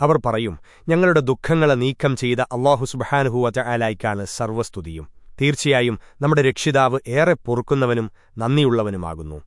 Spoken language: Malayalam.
അവർ പറയും ഞങ്ങളുടെ ദുഃഖങ്ങളെ നീക്കം ചെയ്ത അള്ളാഹു സുബഹാനുഹൂവറ്റ ആലായിക്കാണ് സർവസ്തുതിയും തീർച്ചയായും നമ്മുടെ രക്ഷിതാവ് ഏറെ പൊറുക്കുന്നവനും നന്ദിയുള്ളവനുമാകുന്നു.